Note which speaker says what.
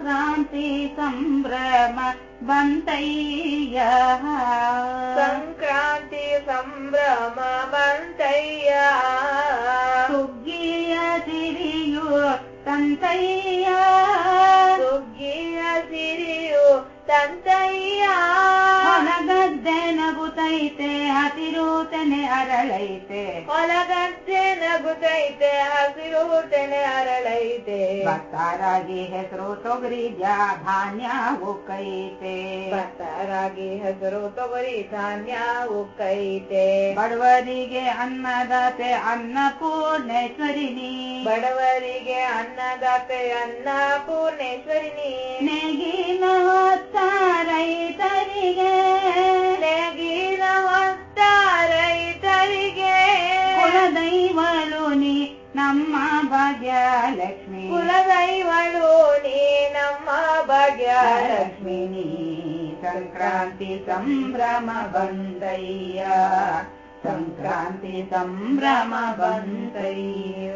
Speaker 1: सङ्क्रान्ति सम्भ्रम बन्तय
Speaker 2: सङ्क्रान्ति सम्भ्रम वन्तय्याग्गीयतिरियो तन्तय्यागीय सुग्गीयसिरियो
Speaker 1: तन्तया ನಗುತ್ತೈತೆ ಹಸಿರುತನೆ ಅರಳೈತೆ.
Speaker 2: ಹೊಲಗದ್ದೆ ನಗುತ್ತೈತೆ ಹಸಿರುತನೆ ಅರಳೈತೆ.
Speaker 1: ಭತ್ತರಾಗಿ ಹೆಸರು ತೊಗರಿ ಧಾನ್ಯ ಉಕ್ಕೈತೆ
Speaker 2: ಭತ್ತರಾಗಿ ಹೆಸರು ತೊಗರಿ ಧಾನ್ಯ ಉಕ್ಕೈತೆ
Speaker 1: ಬಡವರಿಗೆ ಅನ್ನದಾತೆ ಅನ್ನಪೂರ್ಣೇಶ್ವರಿನಿ
Speaker 2: ಬಡವರಿಗೆ ಅನ್ನದಾತೆ ಅನ್ನಪೂರ್ಣೇಶ್ವರಿನಿ
Speaker 1: ನಮ್ಮ ಭಾಗ್ಯ ಲಕ್ಷ್ಮಿ
Speaker 2: ಕುಲದೈವಳು ನೀ ನಮ್ಮ ಭಾಗ್ಯ
Speaker 1: ಲಕ್ಷ್ಮಿನಿ ಸಂಕ್ರಾಂತಿ ಸಂಭ್ರಮ ಬಂದಯ್ಯ ಸಂಕ್ರಾಂತಿ ಸಂಭ್ರಮ ಬಂದಯ್ಯ